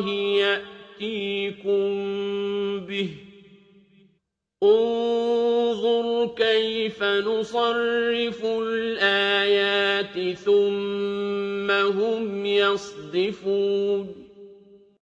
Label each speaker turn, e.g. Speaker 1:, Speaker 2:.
Speaker 1: اللَّهِ يَأْتِيكُم بِهِ ۗ. انظُرْ كَيْفَ نُصَرِّفُ الْآيَاتِ ثُمَّ هُمْ يَصْدِفُونَ.